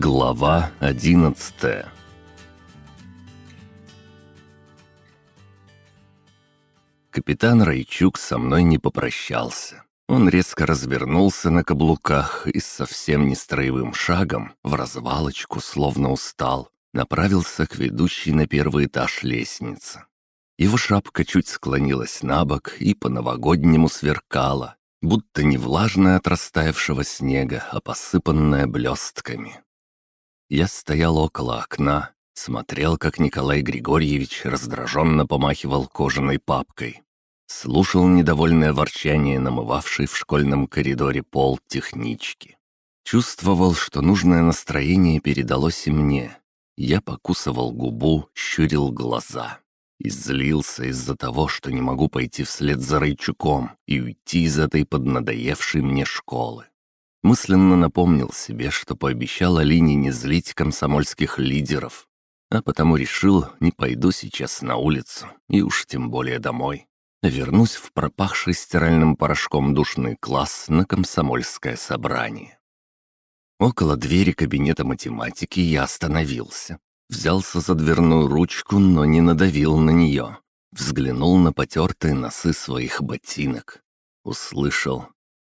Глава одиннадцатая Капитан Райчук со мной не попрощался. Он резко развернулся на каблуках и совсем не строевым шагом, в развалочку, словно устал, направился к ведущей на первый этаж лестнице. Его шапка чуть склонилась на бок и по-новогоднему сверкала, будто не влажная от растаявшего снега, а посыпанная блестками. Я стоял около окна, смотрел, как Николай Григорьевич раздраженно помахивал кожаной папкой. Слушал недовольное ворчание, намывавшей в школьном коридоре пол технички. Чувствовал, что нужное настроение передалось и мне. Я покусывал губу, щурил глаза. И злился из-за того, что не могу пойти вслед за Райчуком и уйти из этой поднадоевшей мне школы. Мысленно напомнил себе, что пообещал Алине не злить комсомольских лидеров, а потому решил, не пойду сейчас на улицу, и уж тем более домой. Вернусь в пропахший стиральным порошком душный класс на комсомольское собрание. Около двери кабинета математики я остановился. Взялся за дверную ручку, но не надавил на нее. Взглянул на потертые носы своих ботинок. Услышал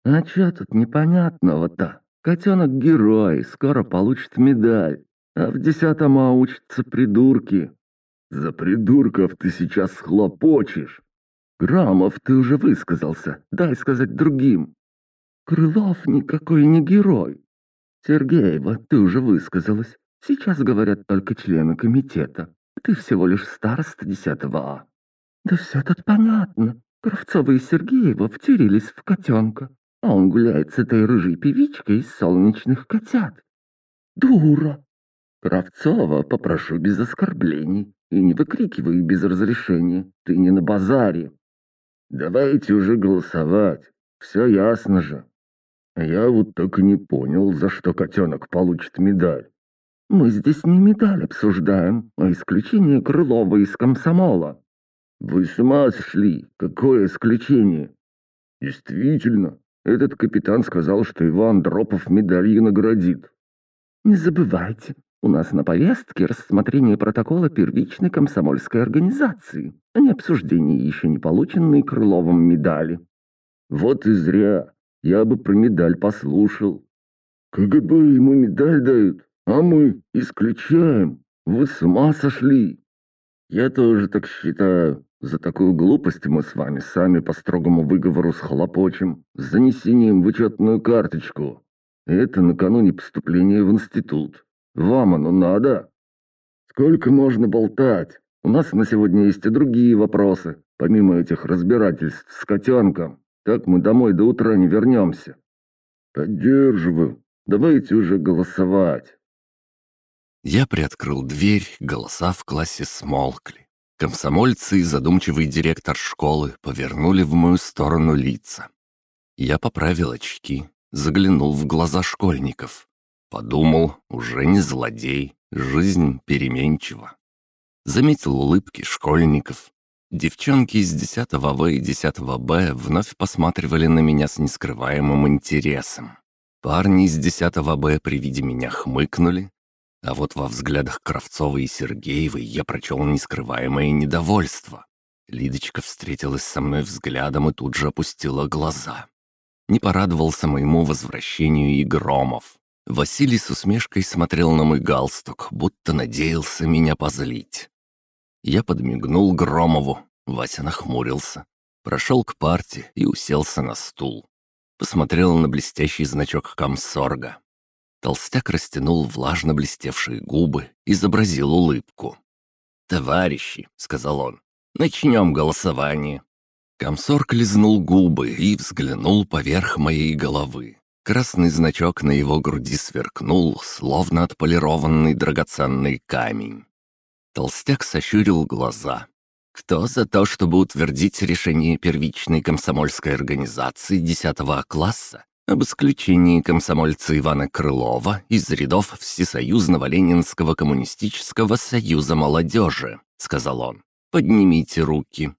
«А чё тут непонятного-то? Котенок герой, скоро получит медаль, а в десятом А учатся придурки». «За придурков ты сейчас хлопочешь!» «Грамов, ты уже высказался, дай сказать другим». «Крылов никакой не герой». «Сергеева, ты уже высказалась. Сейчас говорят только члены комитета. Ты всего лишь староста десятого А». «Да все тут понятно. Кравцова и Сергеева втюрились в котенка а он гуляет с этой рыжей певичкой из солнечных котят. Дура! Кравцова попрошу без оскорблений и не выкрикивай без разрешения, ты не на базаре. Давайте уже голосовать, все ясно же. Я вот так и не понял, за что котенок получит медаль. Мы здесь не медаль обсуждаем, а исключение Крылова из комсомола. Вы с ума сошли, какое исключение? Действительно, этот капитан сказал, что его Андропов медалью наградит. Не забывайте, у нас на повестке рассмотрение протокола первичной комсомольской организации, а не обсуждение еще не полученной Крыловым медали. Вот и зря. Я бы про медаль послушал. КГБ ему медаль дают, а мы исключаем. Вы с ума сошли. Я тоже так считаю. За такую глупость мы с вами сами по строгому выговору схлопочем, с занесением в учетную карточку. Это накануне поступления в институт. Вам оно надо? Сколько можно болтать? У нас на сегодня есть и другие вопросы, помимо этих разбирательств с котенком. Так мы домой до утра не вернемся. Поддерживаю. Давайте уже голосовать. Я приоткрыл дверь, голоса в классе смолкли. Комсомольцы и задумчивый директор школы повернули в мою сторону лица. Я поправил очки, заглянул в глаза школьников. Подумал, уже не злодей, жизнь переменчива. Заметил улыбки школьников. Девчонки из 10 В и 10 Б вновь посматривали на меня с нескрываемым интересом. Парни из 10 Б при виде меня хмыкнули, а вот во взглядах Кравцовой и Сергеевой я прочел нескрываемое недовольство. Лидочка встретилась со мной взглядом и тут же опустила глаза. Не порадовался моему возвращению и Громов. Василий с усмешкой смотрел на мой галстук, будто надеялся меня позлить. Я подмигнул Громову, Вася нахмурился, прошел к парте и уселся на стул. Посмотрел на блестящий значок комсорга. Толстяк растянул влажно блестевшие губы, изобразил улыбку. «Товарищи», — сказал он, — «начнем голосование». Комсорг лизнул губы и взглянул поверх моей головы. Красный значок на его груди сверкнул, словно отполированный драгоценный камень. Толстяк сощурил глаза. «Кто за то, чтобы утвердить решение первичной комсомольской организации 10 класса об исключении комсомольца Ивана Крылова из рядов Всесоюзного Ленинского коммунистического союза молодежи», — сказал он. «Поднимите руки».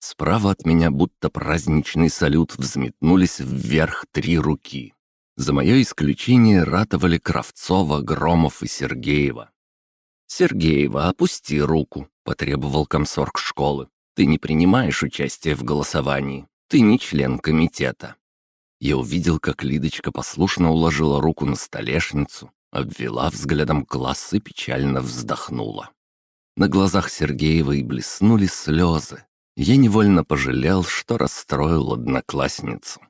Справа от меня будто праздничный салют взметнулись вверх три руки. За мое исключение ратовали Кравцова, Громов и Сергеева. «Сергеева, опусти руку», — потребовал комсорг школы. «Ты не принимаешь участие в голосовании. Ты не член комитета». Я увидел, как Лидочка послушно уложила руку на столешницу, обвела взглядом класс и печально вздохнула. На глазах Сергеевой блеснули слезы. Я невольно пожалел, что расстроил одноклассницу.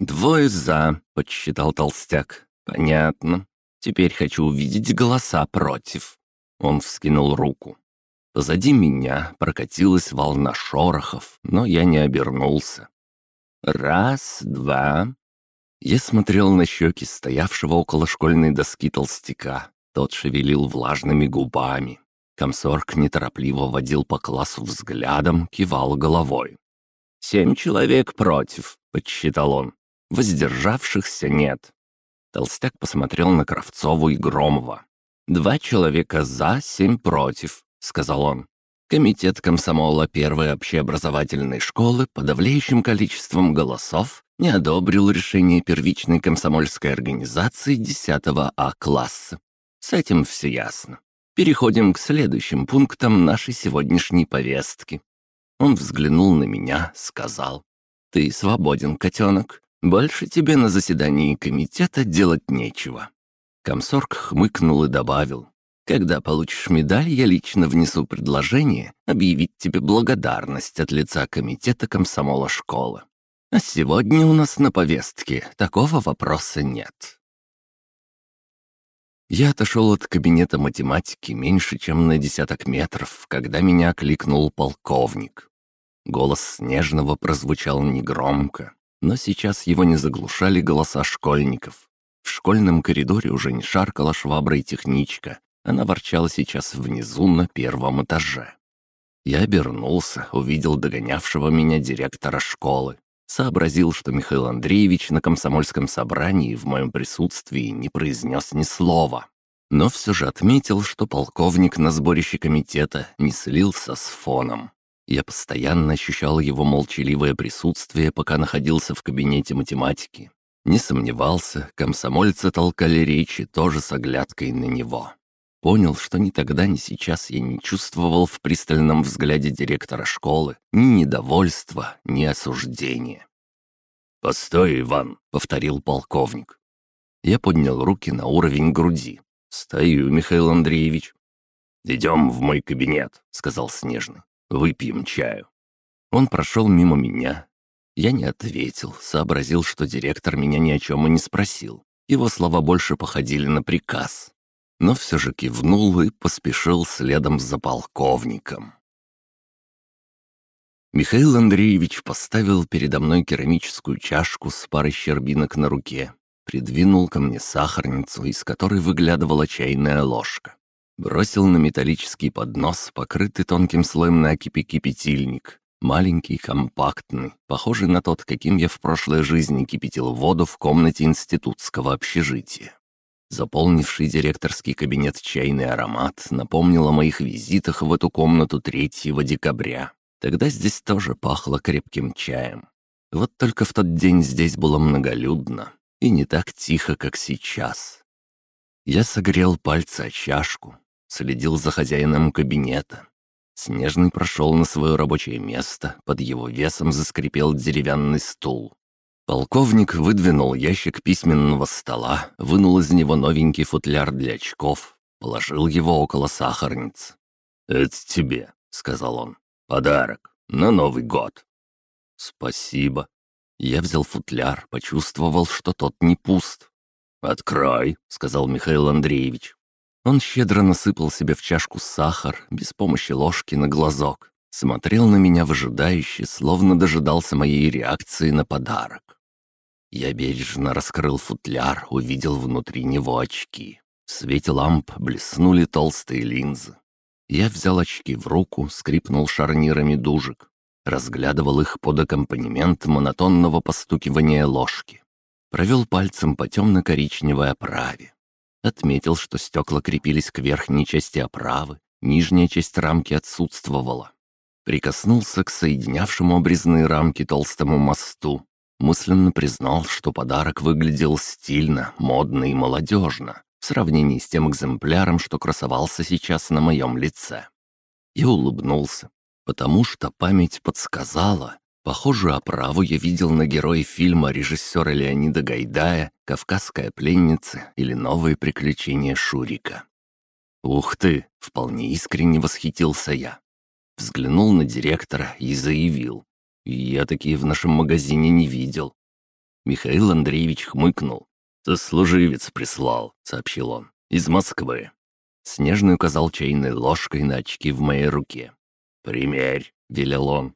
«Двое за», — подсчитал толстяк. «Понятно. Теперь хочу увидеть голоса против». Он вскинул руку. Позади меня прокатилась волна шорохов, но я не обернулся. Раз, два. Я смотрел на щеки стоявшего около школьной доски толстяка. Тот шевелил влажными губами. Комсорг неторопливо водил по классу взглядом, кивал головой. «Семь человек против», — подсчитал он. «Воздержавшихся нет». Толстяк посмотрел на Кравцову и Громова. «Два человека за, семь против», — сказал он. Комитет комсомола первой общеобразовательной школы подавляющим количеством голосов не одобрил решение первичной комсомольской организации 10 А класса. С этим все ясно. Переходим к следующим пунктам нашей сегодняшней повестки. Он взглянул на меня, сказал. «Ты свободен, котенок. Больше тебе на заседании комитета делать нечего». Комсорг хмыкнул и добавил. Когда получишь медаль, я лично внесу предложение объявить тебе благодарность от лица комитета комсомола школы. А сегодня у нас на повестке такого вопроса нет. Я отошел от кабинета математики меньше, чем на десяток метров, когда меня окликнул полковник. Голос Снежного прозвучал негромко, но сейчас его не заглушали голоса школьников. В школьном коридоре уже не шаркала шваброй техничка, она ворчала сейчас внизу на первом этаже. Я обернулся, увидел догонявшего меня директора школы. Сообразил, что Михаил Андреевич на комсомольском собрании в моем присутствии не произнес ни слова. Но все же отметил, что полковник на сборище комитета не слился с фоном. Я постоянно ощущал его молчаливое присутствие, пока находился в кабинете математики. Не сомневался, комсомольцы толкали речи тоже с оглядкой на него. Понял, что ни тогда, ни сейчас я не чувствовал в пристальном взгляде директора школы ни недовольства, ни осуждения. «Постой, Иван», — повторил полковник. Я поднял руки на уровень груди. «Стою, Михаил Андреевич». «Идем в мой кабинет», — сказал Снежный. «Выпьем чаю». Он прошел мимо меня. Я не ответил, сообразил, что директор меня ни о чем и не спросил. Его слова больше походили на приказ но все же кивнул и поспешил следом за полковником. Михаил Андреевич поставил передо мной керамическую чашку с парой щербинок на руке, придвинул ко мне сахарницу, из которой выглядывала чайная ложка. Бросил на металлический поднос, покрытый тонким слоем накипи кипятильник, маленький, компактный, похожий на тот, каким я в прошлой жизни кипятил воду в комнате институтского общежития. Заполнивший директорский кабинет чайный аромат напомнил о моих визитах в эту комнату 3 декабря. Тогда здесь тоже пахло крепким чаем. Вот только в тот день здесь было многолюдно и не так тихо, как сейчас. Я согрел пальцы о чашку, следил за хозяином кабинета. Снежный прошел на свое рабочее место, под его весом заскрипел деревянный стул. Полковник выдвинул ящик письменного стола, вынул из него новенький футляр для очков, положил его около сахарницы. «Это тебе», — сказал он. «Подарок на Новый год». «Спасибо». Я взял футляр, почувствовал, что тот не пуст. «Открой», — сказал Михаил Андреевич. Он щедро насыпал себе в чашку сахар, без помощи ложки на глазок. Смотрел на меня выжидающе, словно дожидался моей реакции на подарок. Я бережно раскрыл футляр, увидел внутри него очки. В свете ламп блеснули толстые линзы. Я взял очки в руку, скрипнул шарнирами дужек. Разглядывал их под аккомпанемент монотонного постукивания ложки. Провел пальцем по темно-коричневой оправе. Отметил, что стекла крепились к верхней части оправы, нижняя часть рамки отсутствовала. Прикоснулся к соединявшему обрезные рамки толстому мосту. Мысленно признал, что подарок выглядел стильно, модно и молодежно в сравнении с тем экземпляром, что красовался сейчас на моем лице. Я улыбнулся, потому что память подсказала. Похожую оправу я видел на герое фильма режиссера Леонида Гайдая «Кавказская пленница» или «Новые приключения Шурика». «Ух ты!» — вполне искренне восхитился я. Взглянул на директора и заявил. «Я такие в нашем магазине не видел». Михаил Андреевич хмыкнул. «Сослуживец прислал», — сообщил он, — «из Москвы». Снежный указал чайной ложкой на очки в моей руке. «Примерь», — велел он.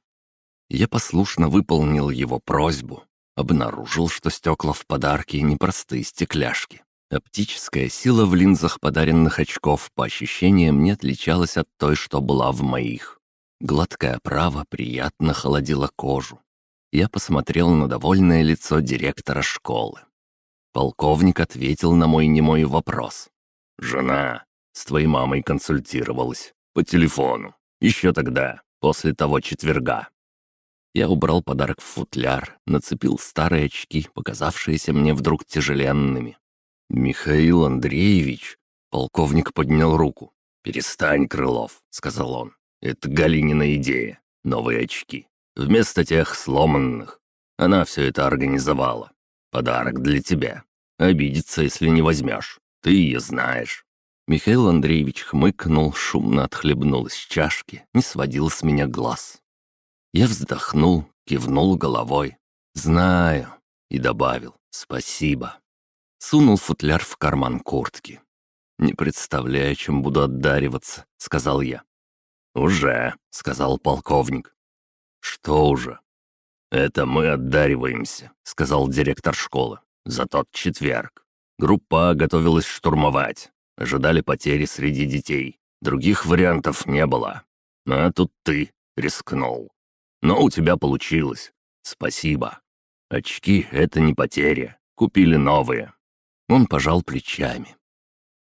Я послушно выполнил его просьбу. Обнаружил, что стекла в подарке не простые стекляшки. Оптическая сила в линзах подаренных очков по ощущениям не отличалась от той, что была в моих. Гладкая оправа приятно холодила кожу. Я посмотрел на довольное лицо директора школы. Полковник ответил на мой немой вопрос. «Жена с твоей мамой консультировалась. По телефону. Еще тогда, после того четверга». Я убрал подарок в футляр, нацепил старые очки, показавшиеся мне вдруг тяжеленными. «Михаил Андреевич...» Полковник поднял руку. «Перестань, Крылов», — сказал он. Это Галинина идея. Новые очки. Вместо тех сломанных. Она все это организовала. Подарок для тебя. Обидится, если не возьмешь. Ты ее знаешь». Михаил Андреевич хмыкнул, шумно отхлебнул из чашки, не сводил с меня глаз. Я вздохнул, кивнул головой. «Знаю», и добавил «спасибо». Сунул футляр в карман куртки. «Не представляю, чем буду отдариваться», — сказал я. «Уже», — сказал полковник. «Что уже?» «Это мы отдариваемся», — сказал директор школы. «За тот четверг. Группа готовилась штурмовать. Ожидали потери среди детей. Других вариантов не было. А тут ты рискнул. Но у тебя получилось. Спасибо. Очки — это не потеря. Купили новые». Он пожал плечами.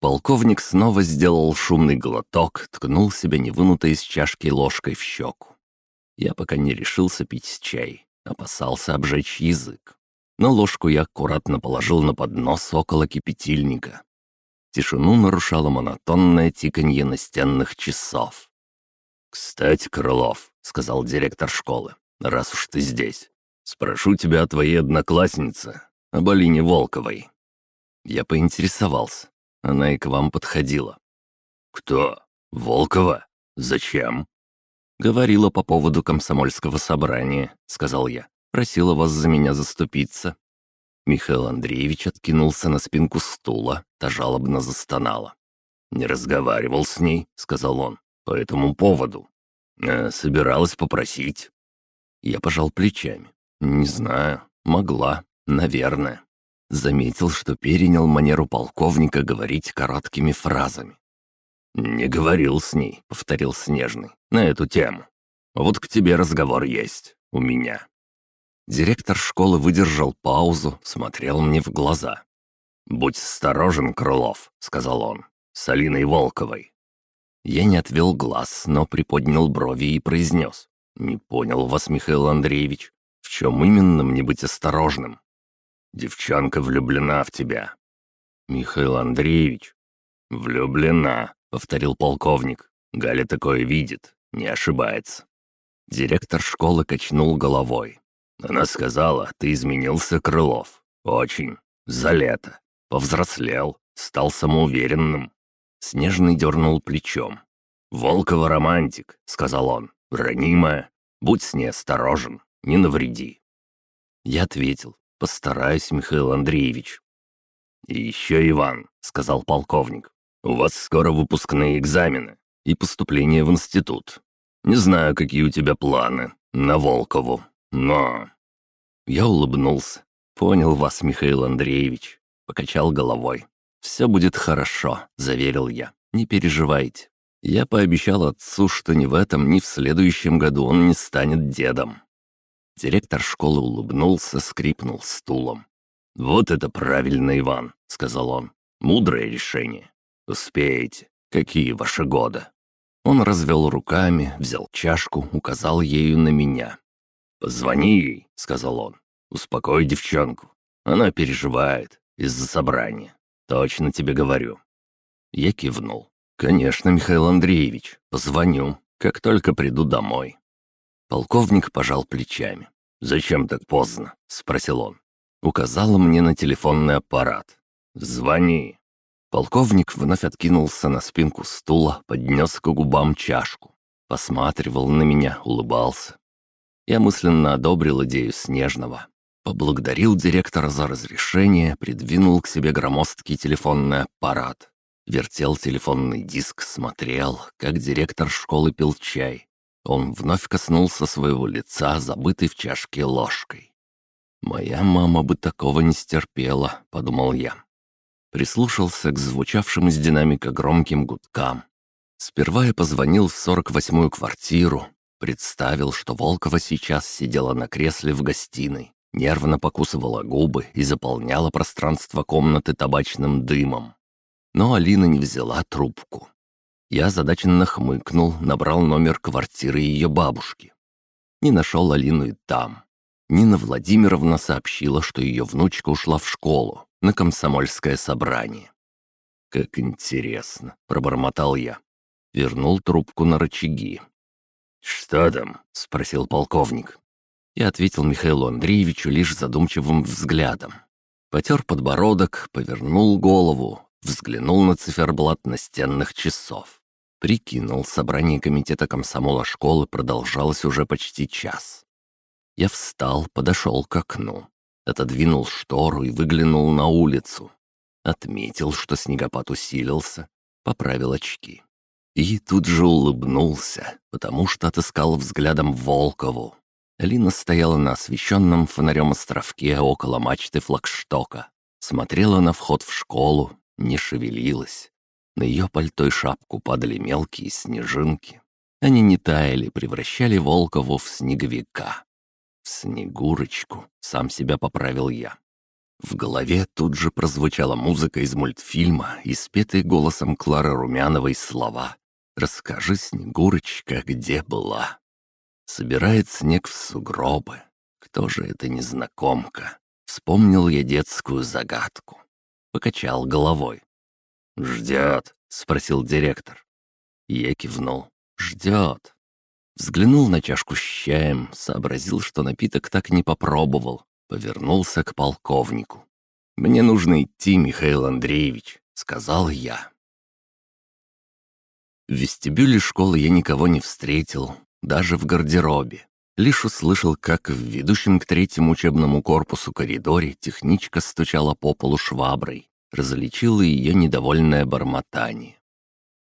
Полковник снова сделал шумный глоток, ткнул себя невынутой из чашки ложкой в щеку. Я пока не решился пить чай, опасался обжечь язык. Но ложку я аккуратно положил на поднос около кипятильника. Тишину нарушало монотонное тиканье настенных часов. «Кстати, Крылов», — сказал директор школы, — «раз уж ты здесь, спрошу тебя о твоей однокласснице, об Алине Волковой». Я поинтересовался, она и к вам подходила». «Кто? Волкова? Зачем?» «Говорила по поводу комсомольского собрания», — сказал я. «Просила вас за меня заступиться». Михаил Андреевич откинулся на спинку стула, та жалобно застонала. «Не разговаривал с ней», — сказал он, — «по этому поводу. Э, собиралась попросить». Я пожал плечами. «Не знаю. Могла. Наверное». Заметил, что перенял манеру полковника говорить короткими фразами. «Не говорил с ней», — повторил Снежный, — «на эту тему. Вот к тебе разговор есть. У меня». Директор школы выдержал паузу, смотрел мне в глаза. «Будь осторожен, Крылов», — сказал он, — «с Алиной Волковой». Я не отвел глаз, но приподнял брови и произнес. «Не понял вас, Михаил Андреевич. В чем именно мне быть осторожным?» Девчонка влюблена в тебя». «Михаил Андреевич». «Влюблена», — повторил полковник. «Галя такое видит, не ошибается». Директор школы качнул головой. Она сказала, ты изменился, Крылов. Очень. За лето. Повзрослел, стал самоуверенным. Снежный дернул плечом. «Волкова романтик», — сказал он. «Ранимая. Будь с ней осторожен, не навреди». Я ответил. «Постараюсь, Михаил Андреевич». «И еще, Иван», — сказал полковник, — «у вас скоро выпускные экзамены и поступление в институт. Не знаю, какие у тебя планы на Волкову, но...» Я улыбнулся. «Понял вас, Михаил Андреевич», — покачал головой. «Все будет хорошо», — заверил я. «Не переживайте. Я пообещал отцу, что ни в этом, ни в следующем году он не станет дедом. Директор школы улыбнулся, скрипнул стулом. «Вот это правильно, Иван», — сказал он. «Мудрое решение. Успеете. Какие ваши годы?» Он развел руками, взял чашку, указал ею на меня. «Позвони ей», — сказал он. Успокой девчонку. Она переживает из-за собрания. Точно тебе говорю». Я кивнул. «Конечно, Михаил Андреевич, позвоню, как только приду домой». Полковник пожал плечами. «Зачем так поздно?» — спросил он. Указал мне на телефонный аппарат. «Звони». Полковник вновь откинулся на спинку стула, поднес к губам чашку. Посматривал на меня, улыбался. Я мысленно одобрил идею Снежного. Поблагодарил директора за разрешение, придвинул к себе громоздкий телефонный аппарат. Вертел телефонный диск, смотрел, как директор школы пил чай. Он вновь коснулся своего лица, забытой в чашке ложкой. «Моя мама бы такого не стерпела», — подумал я. Прислушался к звучавшим из динамика громким гудкам. Сперва я позвонил в сорок восьмую квартиру, представил, что Волкова сейчас сидела на кресле в гостиной, нервно покусывала губы и заполняла пространство комнаты табачным дымом. Но Алина не взяла трубку. Я задаченно хмыкнул, набрал номер квартиры ее бабушки. Не нашел Алину и там. Нина Владимировна сообщила, что ее внучка ушла в школу, на комсомольское собрание. «Как интересно», — пробормотал я. Вернул трубку на рычаги. «Что там?» — спросил полковник. Я ответил Михаилу Андреевичу лишь задумчивым взглядом. Потер подбородок, повернул голову, взглянул на циферблат настенных часов. Прикинул, собрание комитета комсомола школы продолжалось уже почти час. Я встал, подошел к окну, отодвинул штору и выглянул на улицу. Отметил, что снегопад усилился, поправил очки. И тут же улыбнулся, потому что отыскал взглядом Волкову. Алина стояла на освещенном фонарем островке около мачты флагштока, смотрела на вход в школу, не шевелилась. На ее пальто и шапку падали мелкие снежинки. Они не таяли, превращали Волкову в снеговика. В Снегурочку, сам себя поправил я. В голове тут же прозвучала музыка из мультфильма и спетые голосом Клары Румяновой слова «Расскажи, Снегурочка, где была?» Собирает снег в сугробы. Кто же это незнакомка? Вспомнил я детскую загадку. Покачал головой. «Ждет?» — спросил директор. Я кивнул. «Ждет». Взглянул на чашку с чаем, сообразил, что напиток так не попробовал. Повернулся к полковнику. «Мне нужно идти, Михаил Андреевич», — сказал я. В вестибюле школы я никого не встретил, даже в гардеробе. Лишь услышал, как в ведущем к третьему учебному корпусу коридоре техничка стучала по полу шваброй различила ее недовольное бормотание.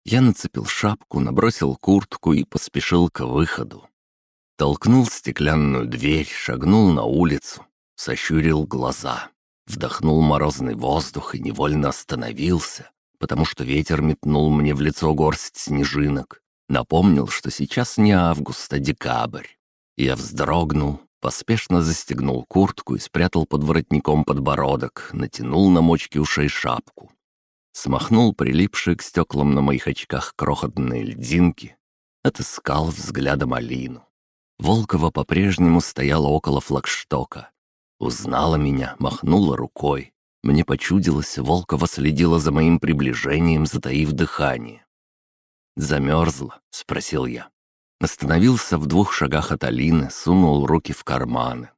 Я нацепил шапку, набросил куртку и поспешил к выходу. Толкнул стеклянную дверь, шагнул на улицу, сощурил глаза, вдохнул морозный воздух и невольно остановился, потому что ветер метнул мне в лицо горсть снежинок. Напомнил, что сейчас не август, а декабрь. Я вздрогнул, Поспешно застегнул куртку и спрятал под воротником подбородок, натянул на мочки ушей шапку. Смахнул прилипшие к стеклам на моих очках крохотные льдинки, отыскал взглядом Алину. Волкова по-прежнему стояла около флагштока. Узнала меня, махнула рукой. Мне почудилось, Волкова следила за моим приближением, затаив дыхание. «Замерзла?» — спросил я. Остановился в двух шагах от Алины, сунул руки в карманы.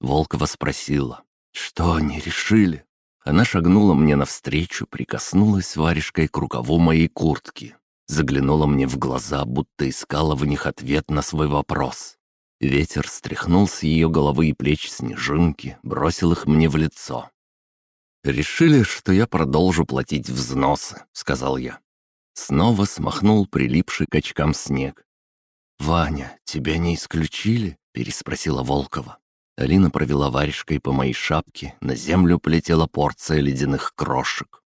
Волкова спросила, что они решили. Она шагнула мне навстречу, прикоснулась варежкой к рукаву моей куртки. Заглянула мне в глаза, будто искала в них ответ на свой вопрос. Ветер стряхнул с ее головы и плеч снежинки, бросил их мне в лицо. «Решили, что я продолжу платить взносы», — сказал я. Снова смахнул прилипший к очкам снег. «Ваня, тебя не исключили?» — переспросила Волкова. Алина провела варежкой по моей шапке, на землю полетела порция ледяных крошек.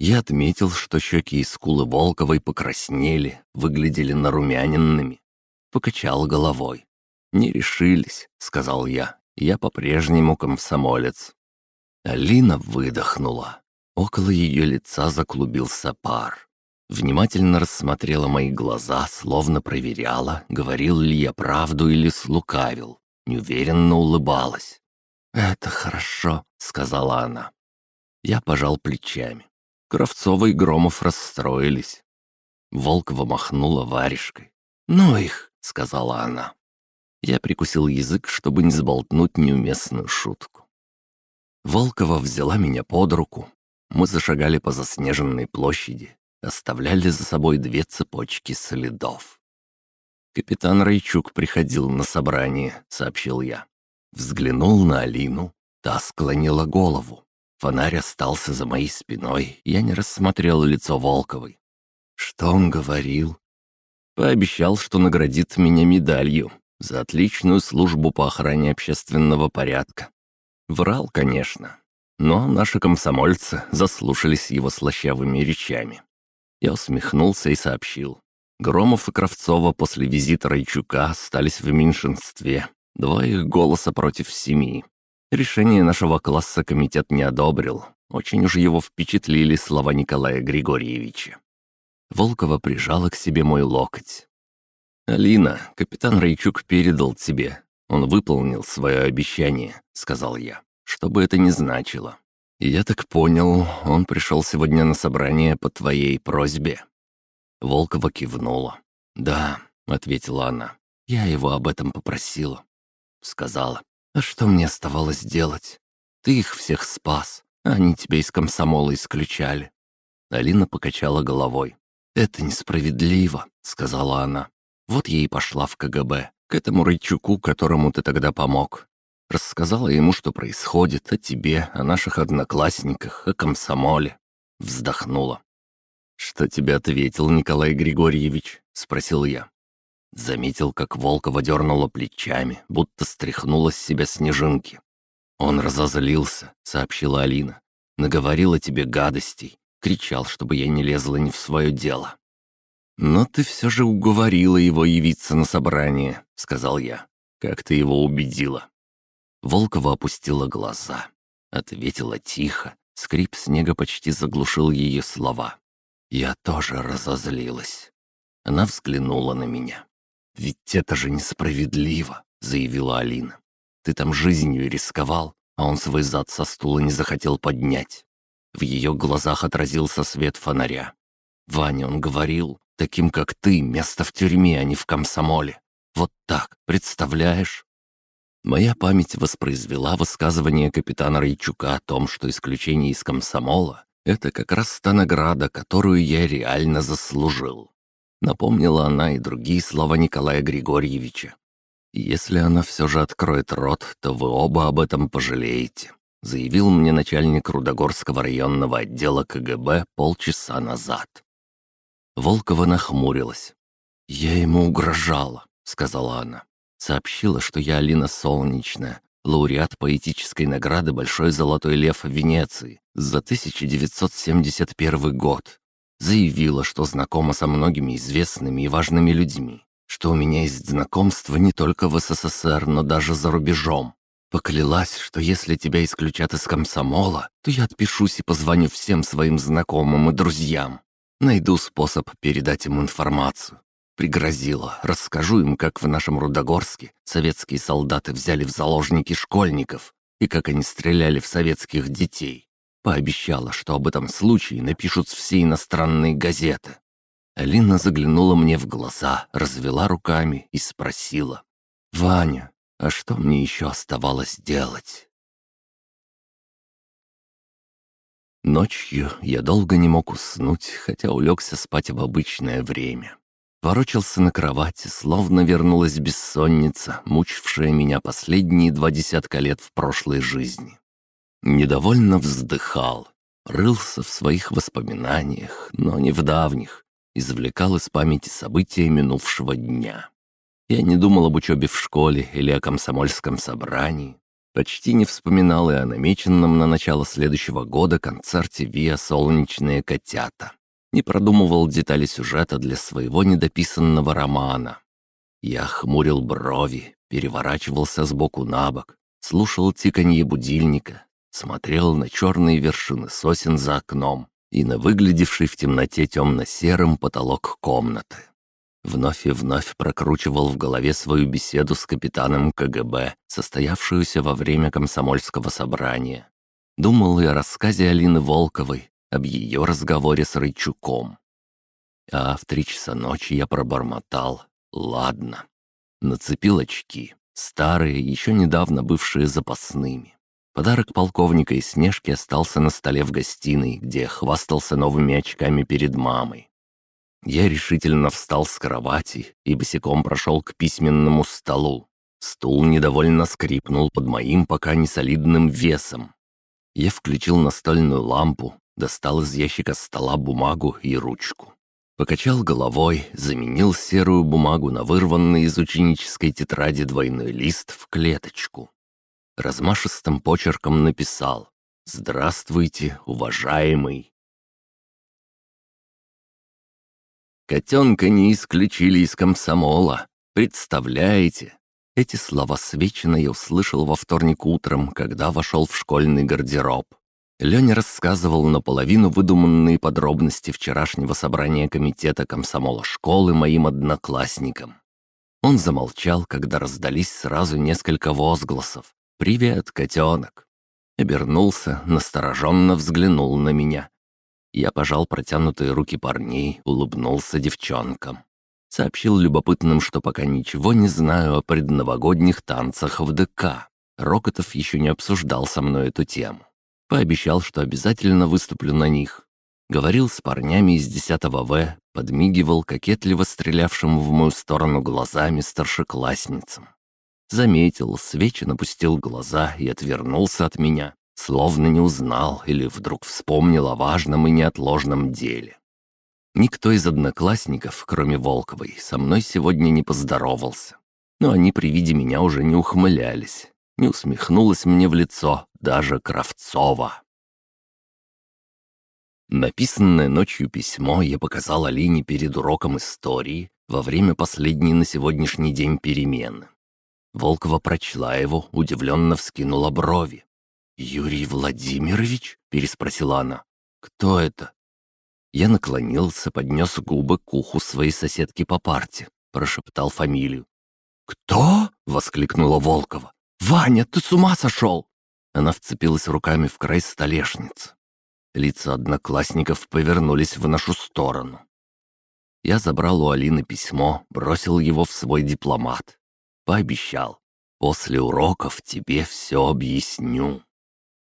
Я отметил, что щеки и скулы Волковой покраснели, выглядели нарумяненными. Покачал головой. «Не решились», — сказал я. «Я по-прежнему комсомолец». Алина выдохнула. Около ее лица заклубился пар. Внимательно рассмотрела мои глаза, словно проверяла, говорил ли я правду или слукавил. Неуверенно улыбалась. «Это хорошо», — сказала она. Я пожал плечами. Кравцова и Громов расстроились. Волкова махнула варежкой. «Ну их», — сказала она. Я прикусил язык, чтобы не сболтнуть неуместную шутку. Волкова взяла меня под руку. Мы зашагали по заснеженной площади, оставляли за собой две цепочки следов. «Капитан Райчук приходил на собрание», — сообщил я. Взглянул на Алину, та склонила голову. Фонарь остался за моей спиной, я не рассмотрел лицо Волковой. Что он говорил? Пообещал, что наградит меня медалью за отличную службу по охране общественного порядка. Врал, конечно, но наши комсомольцы заслушались его слащавыми речами. Я усмехнулся и сообщил. Громов и Кравцова после визита Райчука остались в меньшинстве. Два их голоса против семи. Решение нашего класса комитет не одобрил. Очень уж его впечатлили слова Николая Григорьевича. Волкова прижала к себе мой локоть. «Алина, капитан Райчук передал тебе. Он выполнил свое обещание», — сказал я. «Что бы это ни значило. Я так понял, он пришел сегодня на собрание по твоей просьбе». Волкова кивнула. «Да», — ответила она. «Я его об этом попросила». Сказала. «А что мне оставалось делать? Ты их всех спас, а они тебя из комсомола исключали». Алина покачала головой. «Это несправедливо», — сказала она. «Вот я и пошла в КГБ, к этому Рычуку, которому ты тогда помог. Рассказала ему, что происходит, о тебе, о наших одноклассниках, о комсомоле». Вздохнула. «Что тебе ответил Николай Григорьевич?» — спросил я. Заметил, как Волкова дернула плечами, будто стряхнула с себя снежинки. «Он разозлился», — сообщила Алина. «Наговорила тебе гадостей. Кричал, чтобы я не лезла не в свое дело». «Но ты все же уговорила его явиться на собрание», — сказал я. «Как ты его убедила?» Волкова опустила глаза. Ответила тихо. Скрип снега почти заглушил ее слова. Я тоже разозлилась. Она взглянула на меня. «Ведь это же несправедливо», — заявила Алина. «Ты там жизнью рисковал, а он свой зад со стула не захотел поднять». В ее глазах отразился свет фонаря. «Ваня, он говорил, таким как ты, место в тюрьме, а не в комсомоле. Вот так, представляешь?» Моя память воспроизвела высказывание капитана Райчука о том, что исключение из комсомола это как раз та награда, которую я реально заслужил. Напомнила она и другие слова Николая Григорьевича. «Если она все же откроет рот, то вы оба об этом пожалеете», заявил мне начальник Рудогорского районного отдела КГБ полчаса назад. Волкова нахмурилась. «Я ему угрожала», — сказала она. Сообщила, что я Алина Солнечная, лауреат поэтической награды «Большой золотой лев» Венеции за 1971 год. Заявила, что знакома со многими известными и важными людьми, что у меня есть знакомства не только в СССР, но даже за рубежом. Поклялась, что если тебя исключат из комсомола, то я отпишусь и позвоню всем своим знакомым и друзьям. Найду способ передать им информацию. Пригрозила, расскажу им, как в нашем Рудогорске советские солдаты взяли в заложники школьников и как они стреляли в советских детей. Пообещала, что об этом случае напишут все иностранные газеты. Алина заглянула мне в глаза, развела руками и спросила. «Ваня, а что мне еще оставалось делать?» Ночью я долго не мог уснуть, хотя улегся спать в обычное время. Ворочался на кровати, словно вернулась бессонница, мучившая меня последние два десятка лет в прошлой жизни. Недовольно вздыхал, рылся в своих воспоминаниях, но не в давних, извлекал из памяти события минувшего дня. Я не думал об учебе в школе или о комсомольском собрании, почти не вспоминал и о намеченном на начало следующего года концерте «Виа Солнечные котята» не продумывал детали сюжета для своего недописанного романа. Я хмурил брови, переворачивался с боку на бок, слушал тиканье будильника, смотрел на черные вершины сосен за окном и на выглядевший в темноте темно-серым потолок комнаты. Вновь и вновь прокручивал в голове свою беседу с капитаном КГБ, состоявшуюся во время комсомольского собрания. Думал и о рассказе Алины Волковой, об ее разговоре с Рычуком. А в три часа ночи я пробормотал «Ладно». Нацепил очки, старые, еще недавно бывшие запасными. Подарок полковника и Снежки остался на столе в гостиной, где хвастался новыми очками перед мамой. Я решительно встал с кровати и босиком прошел к письменному столу. Стул недовольно скрипнул под моим пока не солидным весом. Я включил настольную лампу, достал из ящика стола бумагу и ручку. Покачал головой, заменил серую бумагу на вырванный из ученической тетради двойной лист в клеточку. Размашистым почерком написал «Здравствуйте, уважаемый». Котенка не исключили из комсомола. Представляете? Эти слова Свечина я услышал во вторник утром, когда вошел в школьный гардероб. Леня рассказывал наполовину выдуманные подробности вчерашнего собрания комитета комсомола школы моим одноклассникам. Он замолчал, когда раздались сразу несколько возгласов. «Привет, котенок!» Обернулся, настороженно взглянул на меня. Я пожал протянутые руки парней, улыбнулся девчонкам. Сообщил любопытным, что пока ничего не знаю о предновогодних танцах в ДК. Рокотов еще не обсуждал со мной эту тему. Пообещал, что обязательно выступлю на них. Говорил с парнями из 10 В, подмигивал кокетливо стрелявшим в мою сторону глазами старшеклассницам. Заметил, свечи напустил глаза и отвернулся от меня, Словно не узнал или вдруг вспомнил о важном и неотложном деле. Никто из одноклассников, кроме Волковой, со мной сегодня не поздоровался. Но они при виде меня уже не ухмылялись. Не усмехнулась мне в лицо даже Кравцова. Написанное ночью письмо я показал Алине перед уроком истории во время последней на сегодняшний день перемены. Волкова прочла его, удивленно вскинула брови. «Юрий Владимирович?» — переспросила она. «Кто это?» Я наклонился, поднес губы к уху своей соседки по парте, прошептал фамилию. «Кто?» — воскликнула Волкова. «Ваня, ты с ума сошел!» Она вцепилась руками в край столешницы. Лица одноклассников повернулись в нашу сторону. Я забрал у Алины письмо, бросил его в свой дипломат. Пообещал. После уроков тебе все объясню.